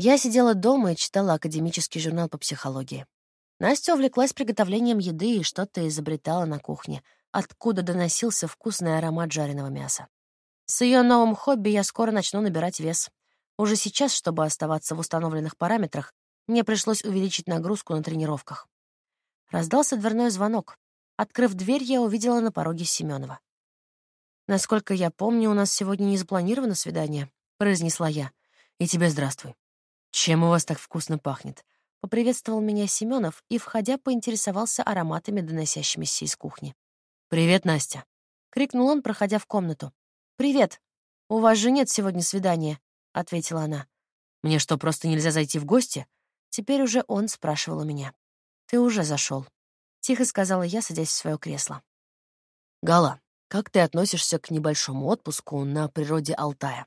Я сидела дома и читала академический журнал по психологии. Настя увлеклась приготовлением еды и что-то изобретала на кухне, откуда доносился вкусный аромат жареного мяса. С ее новым хобби я скоро начну набирать вес. Уже сейчас, чтобы оставаться в установленных параметрах, мне пришлось увеличить нагрузку на тренировках. Раздался дверной звонок. Открыв дверь, я увидела на пороге Семенова. «Насколько я помню, у нас сегодня не запланировано свидание», — произнесла я. «И тебе здравствуй. Чем у вас так вкусно пахнет?» Поприветствовал меня Семенов и, входя, поинтересовался ароматами, доносящимися из кухни. «Привет, Настя!» — крикнул он, проходя в комнату. «Привет! У вас же нет сегодня свидания», — ответила она. «Мне что, просто нельзя зайти в гости?» Теперь уже он спрашивал у меня. «Ты уже зашел, тихо сказала я, садясь в свое кресло. «Гала, как ты относишься к небольшому отпуску на природе Алтая?»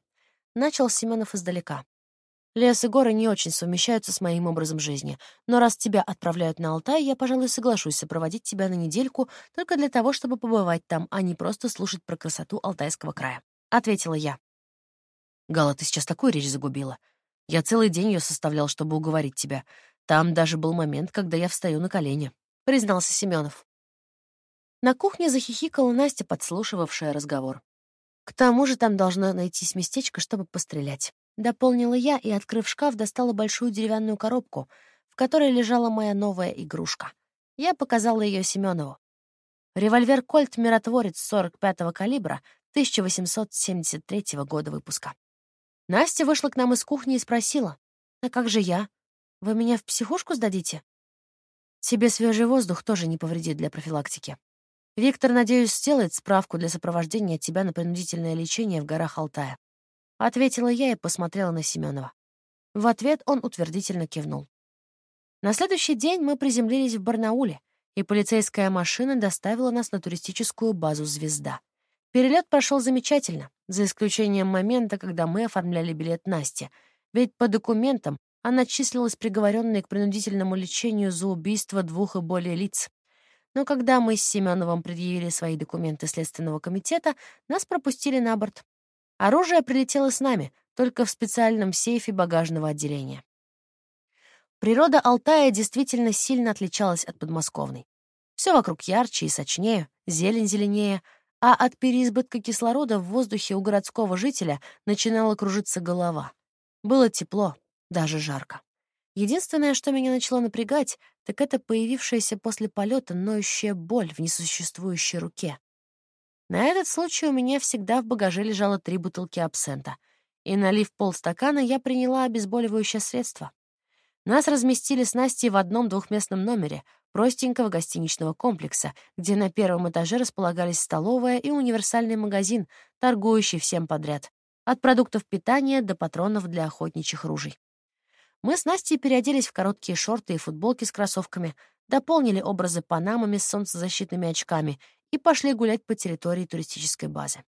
Начал Семенов издалека. Лес и горы не очень совмещаются с моим образом жизни, но раз тебя отправляют на Алтай, я, пожалуй, соглашусь сопроводить тебя на недельку только для того, чтобы побывать там, а не просто слушать про красоту Алтайского края», — ответила я. «Гала, ты сейчас такую речь загубила. Я целый день ее составлял, чтобы уговорить тебя. Там даже был момент, когда я встаю на колени», — признался Семенов. На кухне захихикала Настя, подслушивавшая разговор. К тому же там должно найтись местечко, чтобы пострелять. Дополнила я и, открыв шкаф, достала большую деревянную коробку, в которой лежала моя новая игрушка. Я показала ее Семенову. Револьвер «Кольт» «Миротворец» 45-го калибра 1873 года выпуска. Настя вышла к нам из кухни и спросила, «А как же я? Вы меня в психушку сдадите?» «Тебе свежий воздух тоже не повредит для профилактики. Виктор, надеюсь, сделает справку для сопровождения тебя на принудительное лечение в горах Алтая. Ответила я и посмотрела на Семенова. В ответ он утвердительно кивнул. На следующий день мы приземлились в Барнауле, и полицейская машина доставила нас на туристическую базу «Звезда». Перелет прошел замечательно, за исключением момента, когда мы оформляли билет Насте, ведь по документам она числилась приговоренной к принудительному лечению за убийство двух и более лиц. Но когда мы с Семеновым предъявили свои документы Следственного комитета, нас пропустили на борт. Оружие прилетело с нами, только в специальном сейфе багажного отделения. Природа Алтая действительно сильно отличалась от подмосковной. Все вокруг ярче и сочнее, зелень зеленее, а от переизбытка кислорода в воздухе у городского жителя начинала кружиться голова. Было тепло, даже жарко. Единственное, что меня начало напрягать, так это появившаяся после полета ноющая боль в несуществующей руке. На этот случай у меня всегда в багаже лежало три бутылки абсента, и, налив полстакана, я приняла обезболивающее средство. Нас разместили с Настей в одном двухместном номере простенького гостиничного комплекса, где на первом этаже располагались столовая и универсальный магазин, торгующий всем подряд, от продуктов питания до патронов для охотничьих ружей. Мы с Настей переоделись в короткие шорты и футболки с кроссовками, дополнили образы панамами с солнцезащитными очками и пошли гулять по территории туристической базы.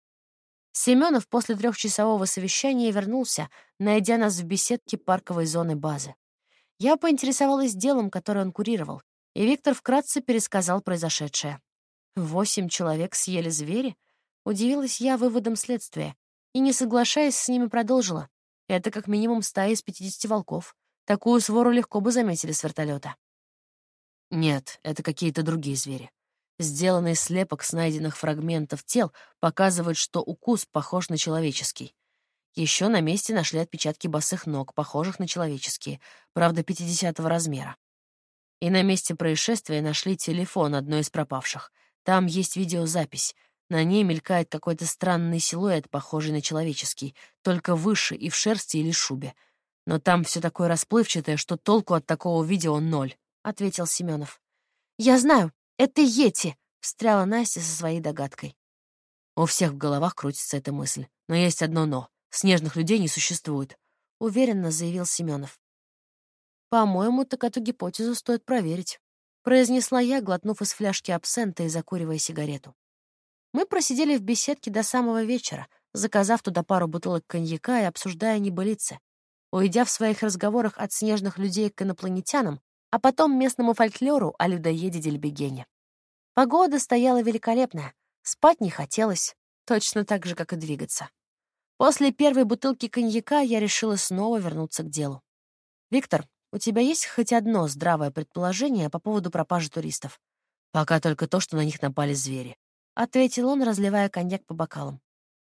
Семенов после трехчасового совещания вернулся, найдя нас в беседке парковой зоны базы. Я поинтересовалась делом, которое он курировал, и Виктор вкратце пересказал произошедшее. Восемь человек съели звери? Удивилась я выводом следствия и, не соглашаясь с ними, продолжила. Это как минимум стая из пятидесяти волков. Такую свору легко бы заметили с вертолета. Нет, это какие-то другие звери. Сделанный слепок с найденных фрагментов тел показывает, что укус похож на человеческий. Еще на месте нашли отпечатки босых ног, похожих на человеческие, правда, 50-го размера. И на месте происшествия нашли телефон одной из пропавших. Там есть видеозапись. На ней мелькает какой-то странный силуэт, похожий на человеческий, только выше и в шерсти или шубе. Но там все такое расплывчатое, что толку от такого видео ноль, — ответил Семенов. «Я знаю, «Это Йети!» — встряла Настя со своей догадкой. У всех в головах крутится эта мысль. Но есть одно «но». Снежных людей не существует, — уверенно заявил Семенов. «По-моему, так эту гипотезу стоит проверить», — произнесла я, глотнув из фляжки абсента и закуривая сигарету. Мы просидели в беседке до самого вечера, заказав туда пару бутылок коньяка и обсуждая небылицы. Уйдя в своих разговорах от снежных людей к инопланетянам, а потом местному фольклору о людоеде Дельбегене. Погода стояла великолепная, спать не хотелось, точно так же, как и двигаться. После первой бутылки коньяка я решила снова вернуться к делу. «Виктор, у тебя есть хоть одно здравое предположение по поводу пропажи туристов?» «Пока только то, что на них напали звери», — ответил он, разливая коньяк по бокалам.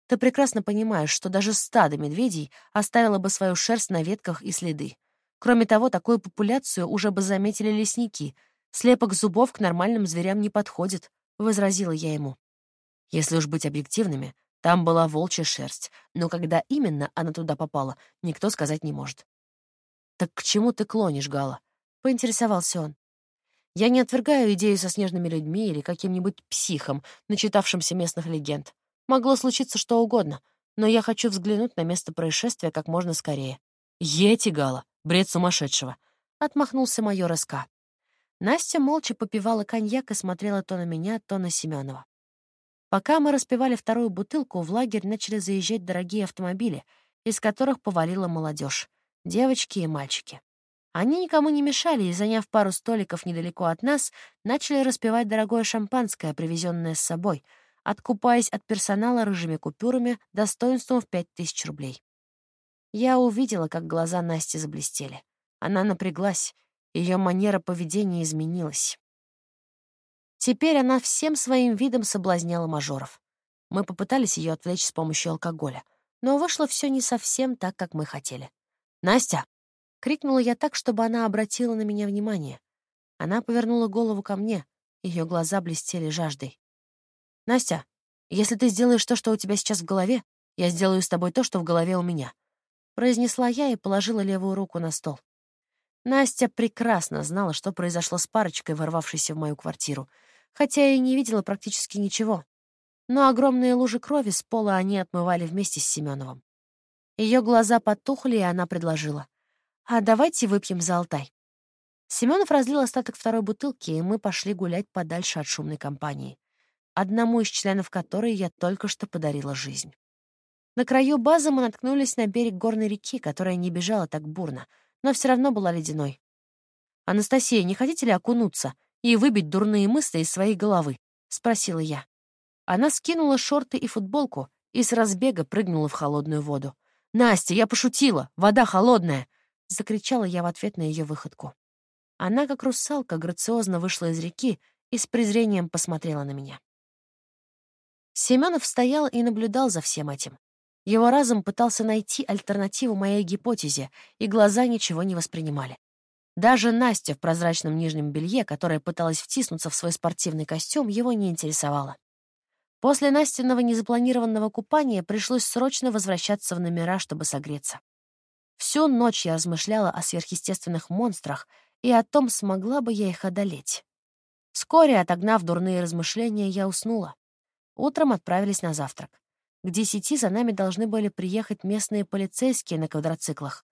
«Ты прекрасно понимаешь, что даже стадо медведей оставило бы свою шерсть на ветках и следы. Кроме того, такую популяцию уже бы заметили лесники. Слепок зубов к нормальным зверям не подходит», — возразила я ему. Если уж быть объективными, там была волчья шерсть, но когда именно она туда попала, никто сказать не может. «Так к чему ты клонишь, Гала?» — поинтересовался он. Я не отвергаю идею со снежными людьми или каким-нибудь психом, начитавшимся местных легенд. Могло случиться что угодно, но я хочу взглянуть на место происшествия как можно скорее. «Ети, Гала! Бред сумасшедшего!» — отмахнулся майор СК. Настя молча попивала коньяк и смотрела то на меня, то на Семенова. Пока мы распивали вторую бутылку, в лагерь начали заезжать дорогие автомобили, из которых повалила молодежь, девочки и мальчики. Они никому не мешали и, заняв пару столиков недалеко от нас, начали распивать дорогое шампанское, привезенное с собой, откупаясь от персонала рыжими купюрами достоинством в пять тысяч рублей. Я увидела, как глаза Насти заблестели. Она напряглась, ее манера поведения изменилась. Теперь она всем своим видом соблазняла мажоров. Мы попытались ее отвлечь с помощью алкоголя, но вышло все не совсем так, как мы хотели. «Настя!» Крикнула я так, чтобы она обратила на меня внимание. Она повернула голову ко мне, ее глаза блестели жаждой. «Настя, если ты сделаешь то, что у тебя сейчас в голове, я сделаю с тобой то, что в голове у меня», произнесла я и положила левую руку на стол. Настя прекрасно знала, что произошло с парочкой, ворвавшейся в мою квартиру, хотя и не видела практически ничего. Но огромные лужи крови с пола они отмывали вместе с Семеновым. Ее глаза потухли, и она предложила. «А давайте выпьем за Алтай». Семенов разлил остаток второй бутылки, и мы пошли гулять подальше от шумной компании, одному из членов которой я только что подарила жизнь. На краю базы мы наткнулись на берег горной реки, которая не бежала так бурно, но все равно была ледяной. «Анастасия, не хотите ли окунуться и выбить дурные мысли из своей головы?» — спросила я. Она скинула шорты и футболку и с разбега прыгнула в холодную воду. «Настя, я пошутила! Вода холодная!» Закричала я в ответ на ее выходку. Она, как русалка, грациозно вышла из реки и с презрением посмотрела на меня. Семенов стоял и наблюдал за всем этим. Его разум пытался найти альтернативу моей гипотезе, и глаза ничего не воспринимали. Даже Настя в прозрачном нижнем белье, которая пыталась втиснуться в свой спортивный костюм, его не интересовала. После Настиного незапланированного купания пришлось срочно возвращаться в номера, чтобы согреться. Всю ночь я размышляла о сверхъестественных монстрах и о том, смогла бы я их одолеть. Вскоре, отогнав дурные размышления, я уснула. Утром отправились на завтрак. К десяти за нами должны были приехать местные полицейские на квадроциклах.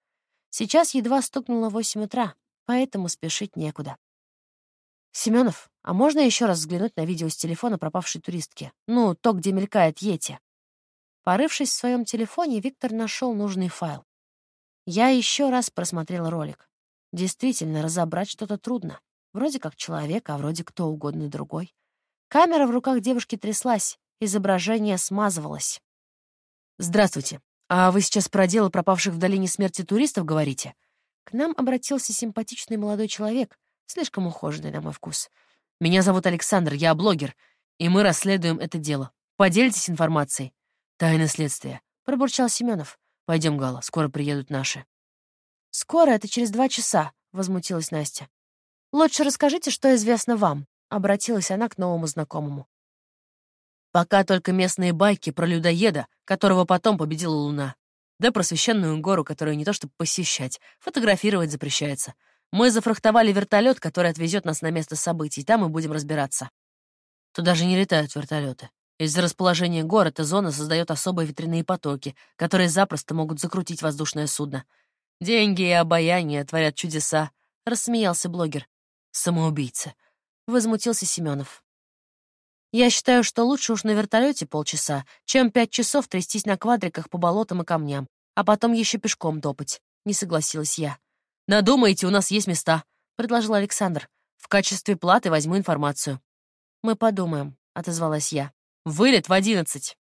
Сейчас едва стукнуло восемь утра, поэтому спешить некуда. «Семенов, а можно еще раз взглянуть на видео с телефона пропавшей туристки? Ну, то, где мелькает Йети?» Порывшись в своем телефоне, Виктор нашел нужный файл. Я еще раз просмотрел ролик. Действительно, разобрать что-то трудно. Вроде как человек, а вроде кто угодно другой. Камера в руках девушки тряслась, изображение смазывалось. «Здравствуйте. А вы сейчас про дело пропавших в долине смерти туристов говорите?» К нам обратился симпатичный молодой человек, слишком ухоженный на мой вкус. «Меня зовут Александр, я блогер, и мы расследуем это дело. Поделитесь информацией?» «Тайны следствия», — пробурчал Семенов. Пойдем, Гала, скоро приедут наши. Скоро, это через два часа, возмутилась Настя. Лучше расскажите, что известно вам, обратилась она к новому знакомому. Пока только местные байки про людоеда, которого потом победила Луна. Да про священную гору, которую не то чтобы посещать, фотографировать запрещается. Мы зафрахтовали вертолет, который отвезет нас на место событий, там мы будем разбираться. Туда же не летают вертолеты. Из-за расположения гор эта зона создает особые ветряные потоки, которые запросто могут закрутить воздушное судно. Деньги и обаяние творят чудеса, — рассмеялся блогер. Самоубийца. Возмутился Семенов. Я считаю, что лучше уж на вертолете полчаса, чем пять часов трястись на квадриках по болотам и камням, а потом еще пешком топать. Не согласилась я. Надумайте, у нас есть места, — предложил Александр. В качестве платы возьму информацию. Мы подумаем, — отозвалась я. Вылет в одиннадцать.